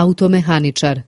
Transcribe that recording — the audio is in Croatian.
automehaničar.